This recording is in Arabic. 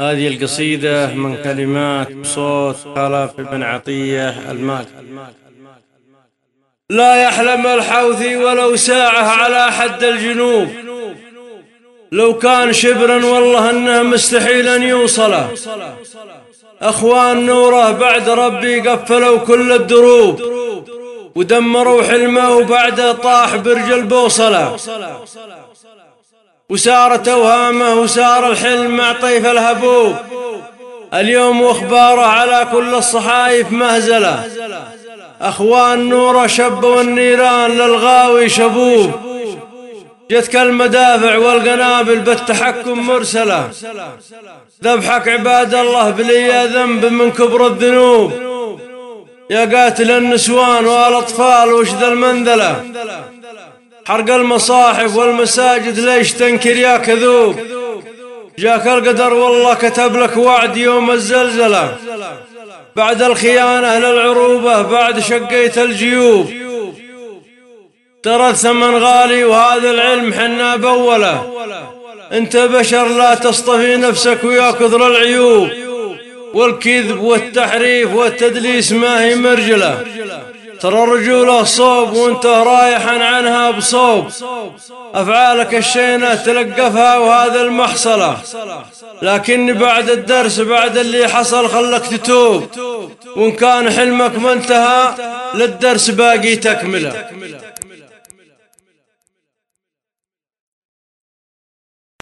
هذه القصيدة من كلمات وصوت خلف بن عطية الماك لا يحلم الحوثي ولو ساعة على حد الجنوب. لو كان شبرا والله أنه مستحيل أن يوصله أخوان نوره بعد ربي قفلوا كل الدروب. ودمروا حلمه وبعده طاح برج البوصلة. وسارت اوهامه وسار الحلم مع طيف الهبوب. اليوم واخباره على كل الصحايف مهزلة. أخوان نوره شبوا النيران للغاوي شبوب. جتك المدافع والقنابل بالتحكم مرسلة. ذبحك عباد الله بلي ذنب من كبر الذنوب. يا قاتل النسوان والأطفال وش ذا المنذلة؟ حرق المصاحف والمساجد ليش تنكر يا كذوب؟ جاك القدر والله كتب لك وعد يوم الزلزلة. بعد الخيانة للعروبة بعد شقيت الجيوب. ترى الثمن غالي وهذا العلم حنا بولة. أنت بشر لا تصطفي نفسك ويا كثر العيوب. والكذب والتحريف والتدليس ما هي مرجلة. ترى الرجولة صوب وانت رايحا عنها بصوب. أفعالك الشينة تلقفها وهذا المحصلة. لكن بعد الدرس بعد اللي حصل خلك تتوب. وإن كان حلمك ما انتهى للدرس باقي تكملة.